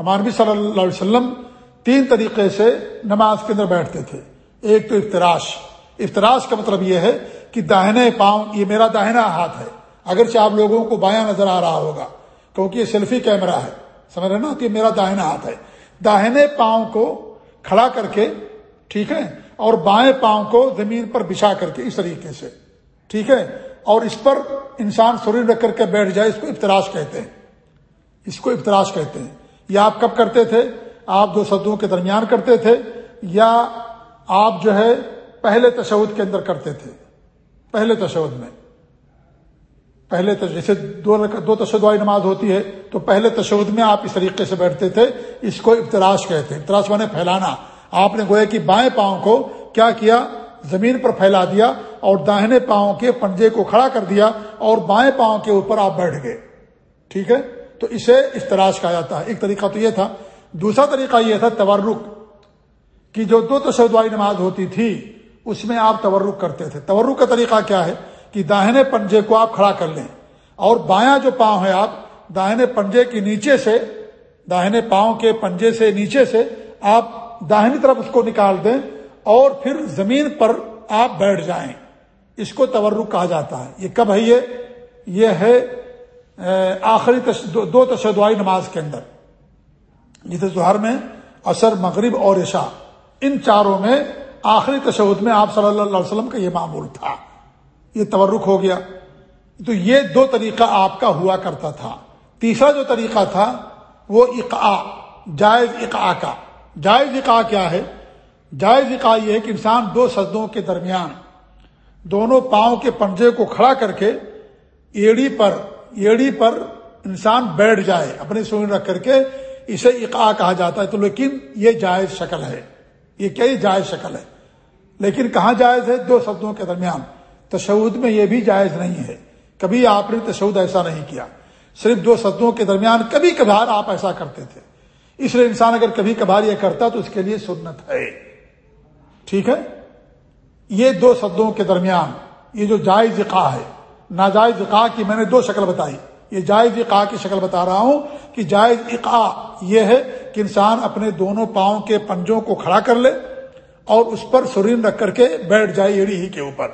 ہمارے بھی صلی اللہ علیہ وسلم تین طریقے سے نماز کے اندر بیٹھتے تھے۔ ایک تو افطراش افطراش کا مطلب یہ ہے کہ داہنے پاؤں، یہ میرا داہنا ہاتھ ہے۔ اگرچہ آپ لوگوں کو بایاں نظر آ رہا ہوگا، کیونکہ یہ سیلفی کیمرہ ہے۔ سمجھ رہے نا کہ میرا داہنا ہاتھ ہے۔ داہنے پاؤں کو کھڑا کر کے، ٹھیک ہے اور بائیں پاؤں کو زمین پر بچھا کر کے اس طریقے سے، ٹھیک ہے؟ اور اس پر انسان سریر رکھ کر کے بیٹھ جائے، اس کو افطراش کہتے ہیں۔ اس کو افطراش کہتے ہیں۔ یا آپ کب کرتے تھے؟ آپ دو صدوں کے درمیان کرتے تھے، یا آپ جو ہے پہلے تشود کے اندر کرتے تھے۔ پہلے تشود میں۔ پہلے جیسے دو دو تشد والی نماز ہوتی ہے، تو پہلے تشود میں آپ اس طریقے سے بیٹھتے تھے، اس کو ابتراش کہتے ہیں۔ ابتراش مانے پھیلانا۔ آپ نے گویا کہ بائیں پاؤں کو کیا کیا؟ زمین پر پھیلا دیا اور داہنے پاؤں کے پنجے کو کھڑا کر دیا اور بائیں پاؤں کے اوپر آپ بیٹھ گئے۔ ٹھیک ہے؟ تو اسے افطراش کہا جاتا ہے۔ ایک طریقہ تو یہ تھا۔ دوسرا طریقہ یہ تھا تورک کی جو دو تشد والی نماز ہوتی تھی، اس میں آپ تورک کرتے تھے۔ تورک کا طریقہ کیا ہے؟ کہ داہنے پنجے کو آپ کھڑا کر لیں اور بایاں جو پاؤں ہے آپ، داہنے پنجے کے نیچے سے، داہنے پاؤں کے پنجے سے نیچے سے آپ داہنی طرف اس کو نکال دیں اور پھر زمین پر آپ بیٹھ جائیں۔ اس کو تورک کہا جاتا ہے۔ یہ کب ہے یہ؟ یہ ہے آخری دو تشدوائی نماز کے اندر۔ جسے ظہر میں اثر مغرب اور عشاء۔ ان چاروں میں آخری تشود میں آپ صلی اللہ علیہ وسلم کا یہ معمول تھا۔ یہ تورک ہو گیا۔ تو یہ دو طریقہ آپ کا ہوا کرتا تھا۔ تیسرا جو طریقہ تھا، وہ اقعا جائز اقعا کا۔ جائز اقعا کیا ہے؟ جائز اقعا یہ ہے کہ انسان دو سجدوں کے درمیان دونوں پاؤں کے پنجے کو کھڑا کر کے ایڑی پر ایڑی پر انسان بیٹھ جائے، اپنے سوئن رکھ کر کے اسے اقعا کہا جاتا ہے۔ تو لیکن یہ جائز شکل ہے۔ یہ کیا جائز شکل ہے؟ لیکن کہاں جائز ہے؟ دو سبدوں کے درمیان۔ تشود میں یہ بھی جائز نہیں ہے۔ کبھی آپ نے تشود ایسا نہیں کیا۔ صرف دو سدوں کے درمیان کبھی کبھار آپ ایسا کرتے تھے۔ اس لیے انسان اگر کبھی کبھار یہ کرتا تو اس کے لیے سنت ہے۔ ٹھیک ہے؟ یہ دو سدوں کے درمیان یہ جو جائز اقا ہے، ناجائز اقا کی میں نے دو شکل بتائی۔ یہ جائز اقا کی شکل بتا رہا ہوں کہ جائز اقا یہ ہے کہ انسان اپنے دونوں پاؤں کے پنجوں کو کھڑا کر لے اور اس پر سرین رکھ کر کے بیٹھ جائے ایڑی ہی کے اوپر۔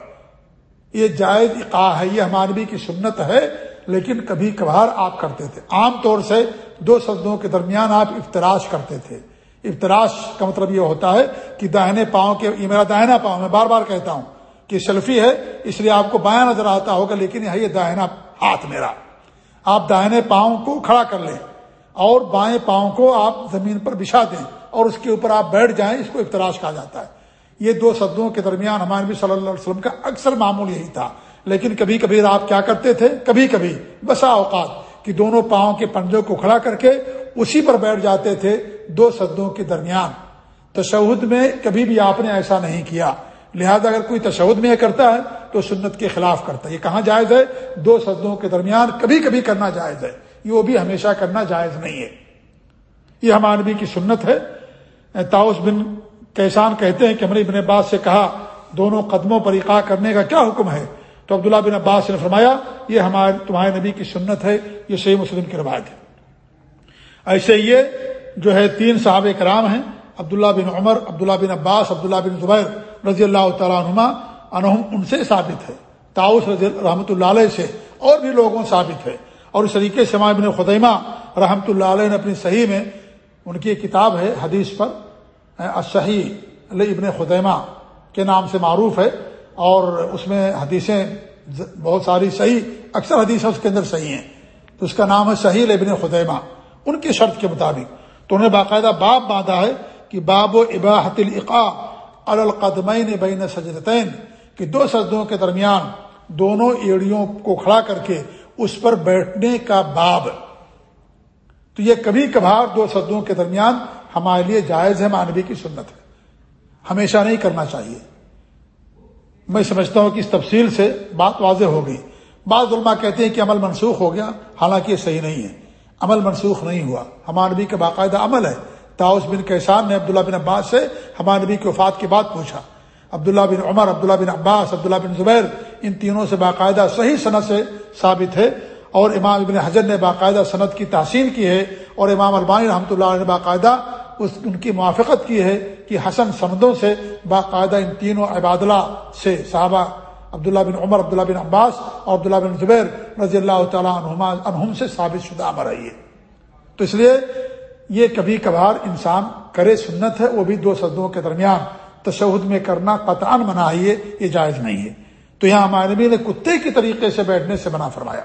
یہ جائز اقا ہے، یہ ہمارے کی سنت ہے۔ لیکن کبھی کبھار آپ کرتے تھے۔ عام طور سے دو سدوں کے درمیان آپ افطراش کرتے تھے۔ افطراش کا مطلب یہ ہوتا ہے کہ داہنے پاؤں کے یہ میرا داہنا پاؤں، میں بار بار کہتا ہوں کہ سیلفی ہے، اس لیے آپ کو بایاں نظر آتا ہوگا، لیکن یہ داہنا ہاتھ میرا۔ آپ داہنے پاؤں کو کھڑا کر لیں اور بائیں پاؤں کو آپ زمین پر بچھا دیں اور اس کے اوپر آپ بیٹھ جائیں، اس کو افطراش کہا جاتا ہے۔ یہ دو صدوں کے درمیان ہمارے نبی صلی اللہ علیہ وسلم کا اکثر معمول یہی تھا۔ لیکن کبھی کبھی آپ کیا کرتے تھے؟ کبھی کبھی بسا اوقات کہ دونوں پاؤں کے پنجوں کو کھڑا کر کے اسی پر بیٹھ جاتے تھے دو صدوں کے درمیان۔ تشہد میں کبھی بھی آپ نے ایسا نہیں کیا۔ لہذا اگر کوئی تشہد میں یہ کرتا ہے تو سنت کے خلاف کرتا ہے۔ یہ کہاں جائز ہے؟ دو صدوں کے درمیان کبھی کبھی کرنا جائز ہے۔ یہ وہ بھی ہمیشہ کرنا جائز نہیں ہے۔ یہ ہمارے کی سنت ہے۔ تاؤس بن کیسان کہتے ہیں کہ ہمارے ابن عباس سے کہا، دونوں قدموں پر اقاع کرنے کا کیا حکم ہے؟ تو عبداللہ بن عباس نے فرمایا، یہ ہمارے، تمہارے نبی کی سنت ہے، یہ صحیح مسلم کی روایت ہے۔ ایسے یہ جو ہے تین صحابہ کرام ہیں، عبداللہ بن عمر، عبداللہ بن عباس، عبداللہ بن زبیر رضی اللہ تعالیٰ عنما انہم ان سے ثابت ہے۔ تاؤس رضی رحمۃ اللہ علیہ سے اور بھی لوگوں ثابت ہے۔ اور اس طریقے سے ابن خدیمہ رحمۃ اللہ علیہ نے اپنی صحیح میں ان کی ایک کتاب ہے، حدیث پر صحیح علیہ ابن خدیمہ کے نام سے معروف ہے۔ اور اس میں حدیثیں بہت ساری صحیح، اکثر حدیثیں اس کے اندر صحیح ہیں۔ تو اس کا نام ہے صحیح ابن خدیمہ۔ ان کی شرط کے مطابق۔ تو انہیں باقاعدہ باب باندھا ہے کہ باب و اباحت العقا القدمین بین سجدتین، کہ دو سجدوں کے درمیان دونوں ایڑیوں کو کھڑا کر کے اس پر بیٹھنے کا باب۔ تو یہ کبھی کبھار دو سجدوں کے درمیان ہمارے لیے جائز ہے مانوی کی سنت ہے۔ ہمیشہ نہیں کرنا چاہیے۔ میں سمجھتا ہوں کہ اس تفصیل سے بات واضح ہو گئی۔ بعض علماء کہتے ہیں کہ عمل منسوخ ہو گیا، حالانکہ یہ صحیح نہیں ہے۔ عمل منسوخ نہیں ہوا۔ ہمارے نبی کا باقاعدہ عمل ہے۔ تاؤس بن کیسان نے عبداللہ بن عباس سے ہمارے نبی کی وفات کی بات پوچھا۔ عبداللہ بن عمر، عبداللہ بن عباس، عبداللہ بن زبیر، ان تینوں سے باقاعدہ صحیح صنعت سے ثابت ہے۔ اور امام ابن حجر نے باقاعدہ صنعت کی تحسین کی ہے۔ اور امام البانی رحمۃ اللہ نے باقاعدہ اس، ان کی موافقت کی ہے۔ کہ حسن سندوں سے باقاعدہ ان تینوں عبادلہ سے صحابہ عبداللہ بن عمر، عبداللہ بن عباس اور عبداللہ بن زبیر رضی اللہ تعالیٰ عنہما عنہم سے ثابت شدہ امر ہے تو اس لیے یہ کبھی کبھار انسان کرے سنت ہے، وہ بھی دو سدوں کے درمیان۔ تشہد میں کرنا قطعا منع ہے، یہ جائز نہیں ہے۔ تو یہاں ہمارے نبی نے کتے کے طریقے سے بیٹھنے سے منع فرمایا۔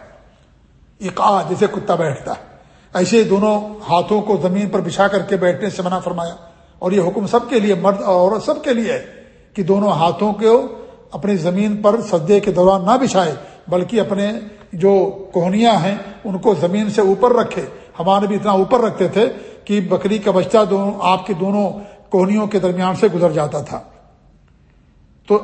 اقا جیسے کتا بیٹھتا ہے۔ ایسے دونوں ہاتھوں کو زمین پر بچھا کر کے بیٹھنے سے منع فرمایا۔ اور یہ حکم سب کے لیے مرد اور سب کے لیے ہے کہ دونوں ہاتھوں کو اپنی زمین پر سجدے کے دوران نہ بچھائے، بلکہ اپنے جو کوہنیاں ہیں، ان کو زمین سے اوپر رکھے۔ ہمارے بھی اتنا اوپر رکھتے تھے کہ بکری کا بچہ دونوں، آپ کے دونوں کوہنیوں کے درمیان سے گزر جاتا تھا۔ تو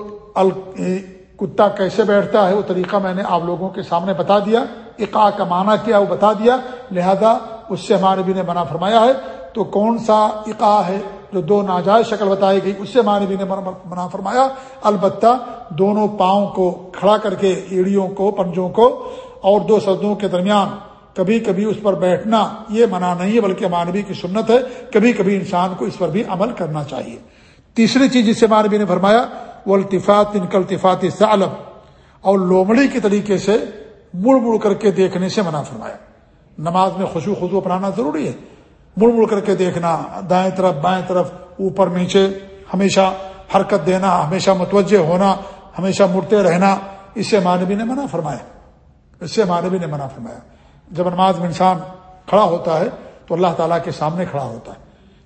کتا کیسے بیٹھتا ہے وہ طریقہ میں نے آپ لوگوں کے سامنے بتا دیا۔ اقا کا معنی کیا وہ بتا دیا۔ لہذا اس سے ہمارے بھی نے منع فرمایا ہے۔ تو کون سا اقا ہے؟ جو دو ناجائز شکل بتائی گئی، اس سے ہمارے بھی نے منع فرمایا۔ البتہ دونوں پاؤں کو کھڑا کر کے ایڑیوں کو، پنجوں کو اور دو سردوں کے درمیان کبھی کبھی اس پر بیٹھنا یہ منع نہیں ہے، بلکہ مانوی کی سنت ہے۔ کبھی کبھی انسان کو اس پر بھی عمل کرنا چاہیے۔ تیسری چیز جس سے مانوی نے فرمایا وہ التفاط التفاط سالب اور لومڑی کے طریقے سے مڑ مڑ کر کے دیکھنے سے منع فرمایا۔ نماز میں خوشو خزو اپنانا ضروری ہے۔ مڑ مڑ کر کے دیکھنا، دائیں طرف، بائیں طرف، اوپر، نیچے، ہمیشہ حرکت دینا، ہمیشہ متوجہ ہونا، ہمیشہ مڑتے رہنا، اس سے مانوی نے منع فرمایا۔ اس سے مانوی نے منع فرمایا۔ جب نماز میں انسان کھڑا ہوتا ہے تو اللہ تعالیٰ کے سامنے کھڑا ہوتا ہے۔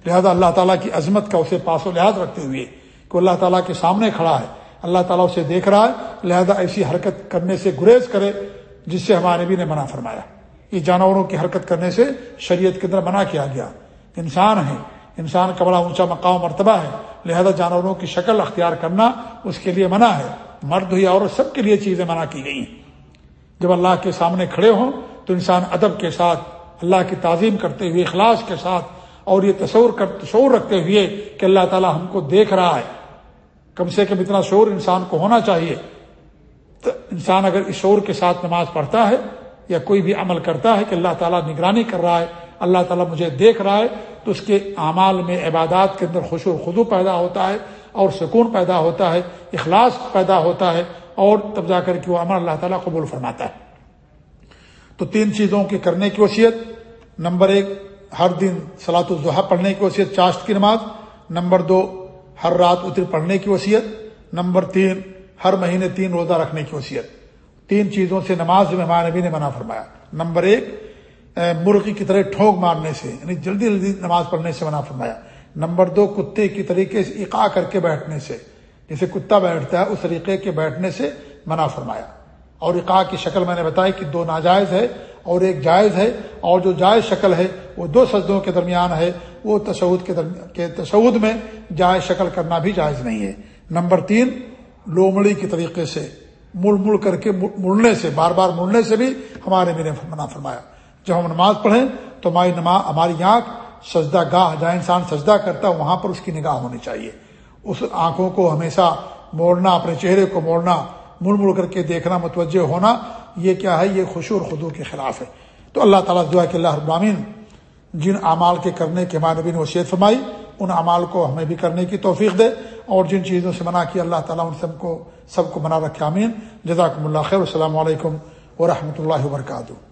لہذا اللہ تعالیٰ کی عظمت کا اسے پاس و لحاظ رکھتے ہوئے کہ اللہ تعالیٰ کے سامنے کھڑا ہے، اللہ تعالیٰ اسے دیکھ رہا ہے، لہذا ایسی حرکت کرنے سے گریز کرے، جس سے ہمارے بھی نے منع فرمایا۔ یہ جانوروں کی حرکت کرنے سے شریعت کے اندر منع کیا گیا۔ انسان ہے۔ انسان کا بڑا اونچا مقام مرتبہ ہے۔ لہذا جانوروں کی شکل اختیار کرنا اس کے لیے منع ہے۔ مرد ہوئی عورت سب کے لیے چیزیں منع کی گئی ہیں۔ جب اللہ کے سامنے کھڑے ہوں تو انسان ادب کے ساتھ، اللہ کی تعظیم کرتے ہوئے، اخلاص کے ساتھ اور یہ تصور کر تصور رکھتے ہوئے کہ اللہ تعالیٰ ہم کو دیکھ رہا ہے۔ کم سے کم اتنا شور انسان کو ہونا چاہیے۔ تو انسان اگر اس شور کے ساتھ نماز پڑھتا ہے یا کوئی بھی عمل کرتا ہے کہ اللہ تعالیٰ نگرانی کر رہا ہے، اللہ تعالیٰ مجھے دیکھ رہا ہے، تو اس کے اعمال میں عبادات کے اندر خوش و خدو پیدا ہوتا ہے اور سکون پیدا ہوتا ہے، اخلاص پیدا ہوتا ہے اور تب جا کر کے وہ عمل اللہ تعالیٰ قبول فرماتا ہے۔ تو تین چیزوں کے کرنے کی وصیت، نمبر ایک، ہر دن سلاۃ الضحا پڑھنے کی وصیت، چاشت کی نماز۔ نمبر دو، ہر رات اتر پڑھنے کی وصیت۔ نمبر تین، ہر مہینے تین روزہ رکھنے کی وصیت۔ تین چیزوں سے نماز میں ہمارے نبی نے منع فرمایا۔ نمبر ایک مرغی کی طرح ٹھونک مارنے سے یعنی جلدی جلدی نماز پڑھنے سے منع فرمایا۔ نمبر دو، کتے کی طریقے سے اقا کر کے بیٹھنے سے، جیسے کتا بیٹھتا ہے، اس طریقے کے بیٹھنے سے منع فرمایا۔ اور اقا کی شکل میں نے بتائی کہ دو ناجائز ہے اور ایک جائز ہے۔ اور جو جائز شکل ہے، وہ دو سجدوں کے درمیان ہے۔ وہ تشود کے کے تشود میں جائز شکل کرنا بھی جائز نہیں ہے۔ نمبر تین، لومڑی کے طریقے سے مڑ مڑ کر کے مڑنے سے، بار بار مڑنے سے بھی ہمارے میرے منع فرمایا۔ جب ہم نماز پڑھیں تو ہماری نماز ہماری آنکھ سجدہ گاہ، جہاں انسان سجدہ کرتا ہے، وہاں پر اس کی نگاہ ہونی چاہیے۔ اس آنکھوں کو ہمیشہ موڑنا، اپنے چہرے کو موڑنا، مڑ مڑ کر کے دیکھنا، متوجہ ہونا، یہ کیا ہے؟ یہ خوش اور خدو کے خلاف ہے۔ تو اللہ تعالیٰ دعا کہ اللہ ابامین جن اعمال کے کرنے کے ہمارے نبی نے وصیت فرمائی، ان اعمال کو ہمیں بھی کرنے کی توفیق دے اور جن چیزوں سے منع کیا، اللہ تعالیٰ ان سب کو سب کو بنا رکھے آمین۔ جزاکم اللہ خیر۔ السلام علیکم ورحمۃ اللہ وبرکاتہ۔